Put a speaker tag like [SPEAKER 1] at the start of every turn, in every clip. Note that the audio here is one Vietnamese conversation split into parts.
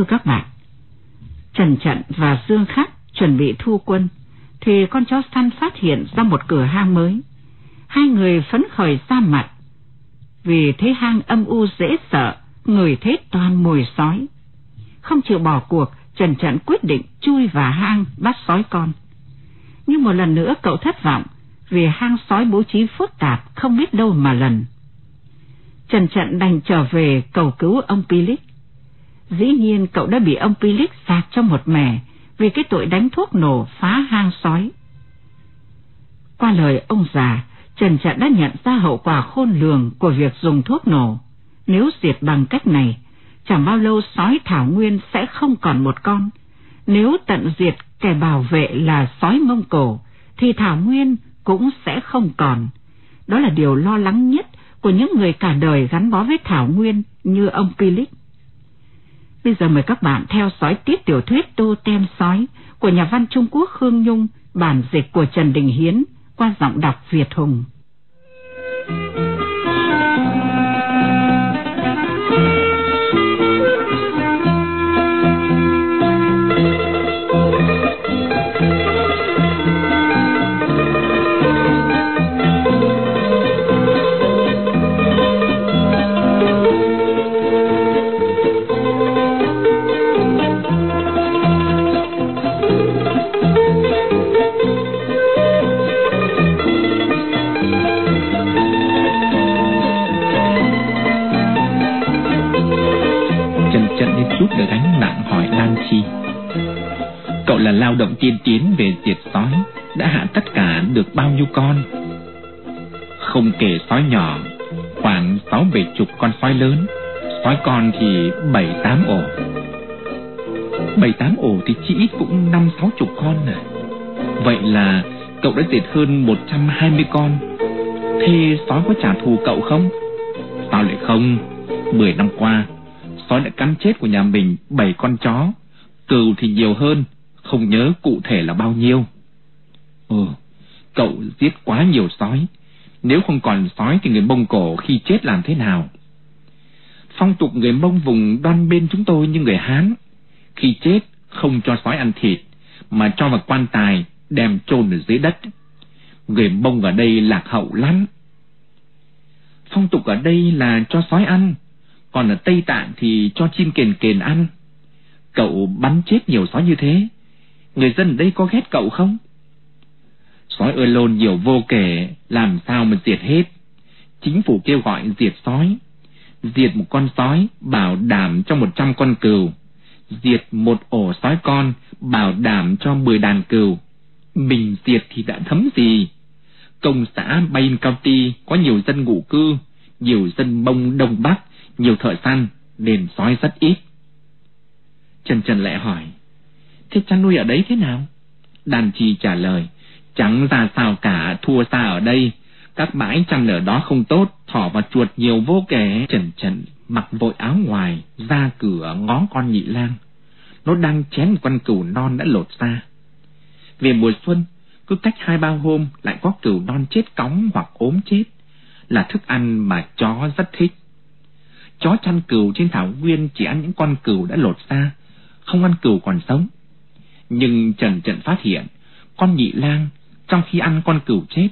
[SPEAKER 1] Thưa các bạn, Trần Trận và Dương Khắc chuẩn bị thu quân, thì con chó săn phát hiện ra một cửa hang mới. Hai người phấn khởi ra mặt, vì thấy hang âm u dễ sợ, người thấy toàn mùi sói. Không chịu bỏ cuộc, Trần Trận quyết định chui vào hang bắt sói con. Nhưng một lần nữa cậu thất vọng, vì hang sói bố trí phức tạp, không biết đâu mà lần. Trần Trận đành trở về cầu cứu ông Pilic. Dĩ nhiên cậu đã bị ông Felix sạc cho một mẻ vì cái tội đánh thuốc nổ phá hang sói. Qua lời ông già, Trần Trạng đã nhận ra hậu quả khôn lường của việc dùng thuốc nổ. Nếu diệt bằng cách này, chẳng bao lâu sói Thảo Nguyên sẽ không còn một con. Nếu tận diệt kẻ bảo vệ là sói Mông Cổ, thì Thảo Nguyên cũng sẽ không còn. Đó là điều lo lắng nhất của những người cả đời gắn bó với Thảo Nguyên như ông Philip. Bây giờ mời các bạn theo dõi tiếp tiểu thuyết Tô Tem Sói của nhà văn Trung Quốc Khương Nhung, bản dịch của Trần Đình Hiến qua giọng đọc Việt Hùng.
[SPEAKER 2] Chi. Cậu là lao động tiên tiến về diệt sói, Đã hạ tất cả được bao nhiêu con? Không kể sói nhỏ, Khoảng sáu bảy chục con sói lớn. Sói con thì bảy tám ổ. Bảy tám ổ thì chỉ ít cũng năm sáu chục con à. Vậy là cậu đã diệt hơn một trăm hai mươi con. Thế sói có trả thù cậu không? Sao lại không? Mười năm qua, Sói đã cắn chết của nhà mình bảy con chó. Cừu thì nhiều hơn, Không nhớ cụ thể là bao nhiêu. Ừ Cậu giết quá nhiều sói. Nếu không còn sói thì người Mông Cổ khi chết làm thế nào? Phong tục người Mông vùng đoan bên chúng tôi như người Hán. Khi chết, không cho sói ăn thịt, Mà cho vào quan tài, đem chôn ở dưới đất. Người Mông ở đây lạc hậu lắm. Phong tục ở đây là cho sói ăn, Còn ở Tây Tạng thì cho chim kền kền ăn. Cậu bắn chết nhiều sói như thế. Người dân ở đây có ghét cậu không? Sói ơ lôn nhiều vô kể, Làm sao mà diệt hết. Chính phủ kêu gọi diệt sói. Diệt một con sói, Bảo đảm cho một trăm con cừu. Diệt một ổ sói con, Bảo đảm cho mười đàn cừu. Mình diệt thì đã thấm gì? Công xã Bain County Có nhiều dân ngụ cư, Nhiều dân bông Đông Bắc, Nhiều thợ săn, Nên sói rất ít. Trần Trần lại hỏi, Thế chăn nuôi ở đấy thế nào? Đàn chi trả lời, Chẳng ra sao cả, thua xa ở đây. Các bãi chăn ở đó không tốt, Thỏ và chuột nhiều vô kể. Trần Trần mặc vội áo ngoài, Ra cửa ngó con nhị lang. Nó đang chén một con cừu non đã lột ra. Về mùa xuân, Cứ cách hai ba hôm Lại có cừu non chết cóng hoặc ốm chết. Là thức ăn mà chó rất thích. Chó chăn cừu trên thảo nguyên Chỉ ăn những con cừu đã lột ra. Không ăn cừu còn sống. Nhưng Trần Trận phát hiện Con nhị lang trong khi ăn con cừu chết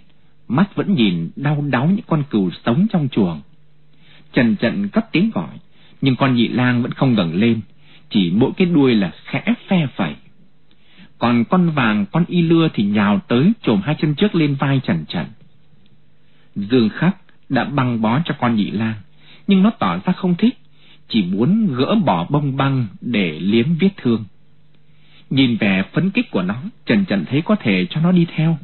[SPEAKER 2] Mắt vẫn nhìn đau đáu những con cừu sống trong chuồng. Trần Trận cất tiếng gọi Nhưng con nhị lang vẫn không ngẩng lên Chỉ mỗi cái đuôi là khẽ phe phẩy. Còn con vàng con y lưa thì nhào tới Trồm hai chân trước lên vai Trần trần. Dương Khắc đã băng bó cho con nhị lang, nhưng nó tỏ ra không thích, chỉ muốn gỡ bỏ bông băng để liếm vết thương. Nhìn vẻ phấn kích của nó, Trần trần thấy có thể cho nó đi theo.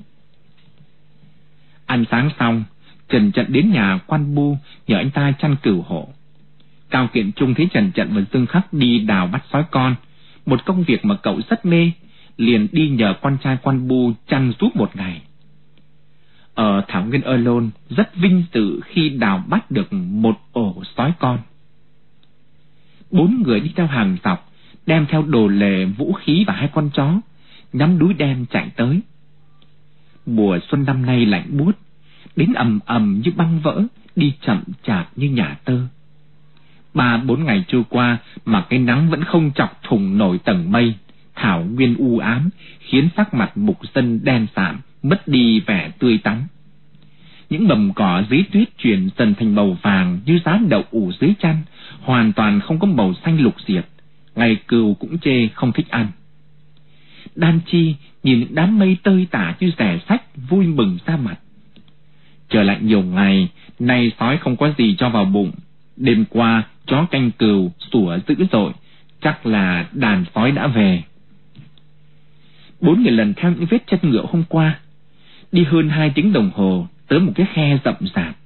[SPEAKER 2] Ăn sáng xong, Trần trần đến nhà quan bu nhờ anh ta chăn cửu hộ. Cao Kiện Trung thấy Trần trần và Dương Khắc đi đào bắt sói con, một công việc mà cậu rất mê, liền đi nhờ con trai quan bu chăn giúp một ngày. Ở Thảo Nguyên Ơ Lôn rất vinh dự khi đào bắt được một ổ sói con. Bốn người đi theo hàng dọc, đem theo đồ lề, vũ khí và hai con chó, nhắm núi đen chạy tới. Mùa xuân năm nay lạnh buốt, đến ầm ầm như băng vỡ, đi chậm chạp như nhà tơ. Ba bốn ngày trôi qua mà cái nắng vẫn không chọc thủng nổi tầng mây, thảo nguyên u ám, khiến sắc mặt mục dân đen sạm, mất đi vẻ tươi tắn. Những mầm cỏ dưới tuyết chuyển dần thành màu vàng như giá đậu ủ dưới chăn, hoàn toàn không có màu xanh lục diệp. Ngày cừu cũng chê không thích ăn. Đan Chi nhìn những đám mây tơi tả như rẻ sách vui mừng ra mặt. Trở lại nhiều ngày, nay sói không có gì cho vào bụng. Đêm qua, chó canh cừu sủa dữ dội, chắc là đàn sói đã về. Bốn người lần theo những vết chân ngựa hôm qua, đi hơn hai tiếng đồng hồ tới một cái khe rậm rạp.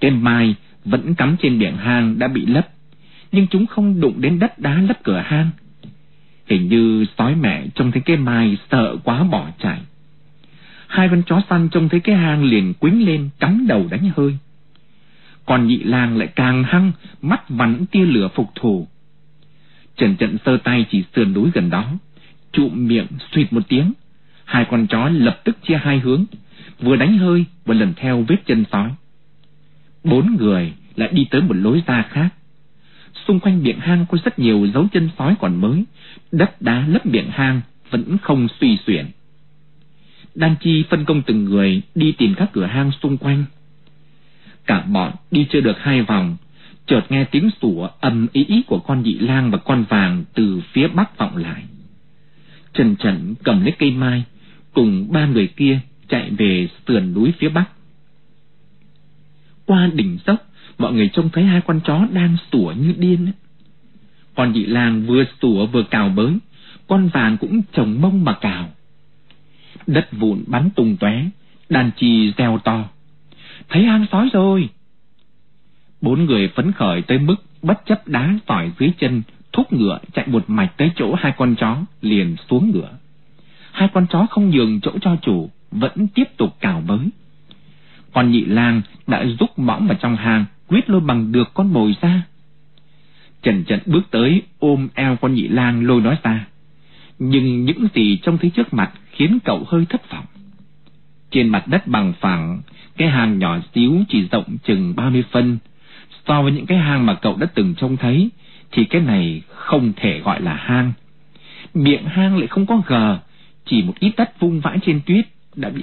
[SPEAKER 2] đêm mai vẫn cắm trên miệng hang đã bị lấp, nhưng chúng không đụng đến đất đá lấp cửa hang. Hình như sói mẹ trông thấy cái mai sợ quá bỏ chạy. Hai con chó săn trông thấy cái hang liền quýnh lên cắm đầu đánh hơi. Còn nhị lang lại càng hăng, mắt vắn tia lửa phục thù. Trần trận sơ tay chỉ sườn núi gần đó, trụm miệng suýt một tiếng. Hai con chó lập tức chia hai hướng, vừa đánh hơi vừa lần theo vết chân sói. Bốn người lại đi tới một lối ra khác. Xung quanh miệng hang có rất nhiều dấu chân sói còn mới, đất đá lấp miệng hang vẫn không suy xuyển. Đan Chi phân công từng người đi tìm các cửa hang xung quanh. Cả bọn đi chưa được hai vòng, chợt nghe tiếng sủa ầm ý ý của con dị lang và con vàng từ phía bắc vọng lại. Trần Trần cầm lấy cây mai, cùng ba người kia chạy về sườn núi phía bắc. Qua đỉnh dốc, mọi người trông thấy hai con chó đang sủa như điên. Con nhị lang vừa sủa vừa cào bới, con vàng cũng chồng mông mà cào. Đất vụn bắn tung tóe, đàn chì reo to. Thấy hang sói rồi! Bốn người phấn khởi tới mức bất chấp đá tỏi dưới chân, thúc ngựa chạy một mạch tới chỗ hai con chó, liền xuống ngựa. Hai con chó không nhường chỗ cho chủ, vẫn tiếp tục cào bới. Con nhị lang đã rút mõng vào trong hang, quyết lôi bằng được con mồi ra. Trần trần bước tới ôm eo con nhị lang lôi nó ra. Nhưng những gì trông thấy trước mặt khiến cậu hơi thất vọng. Trên mặt đất bằng phẳng, cái hang nhỏ xíu chỉ rộng chừng 30 phân. So với những cái hang mà cậu đã từng trông thấy, thì cái này không thể gọi là hang. Miệng hang lại không có gờ, chỉ một ít đất vung vãi trên tuyết đã bị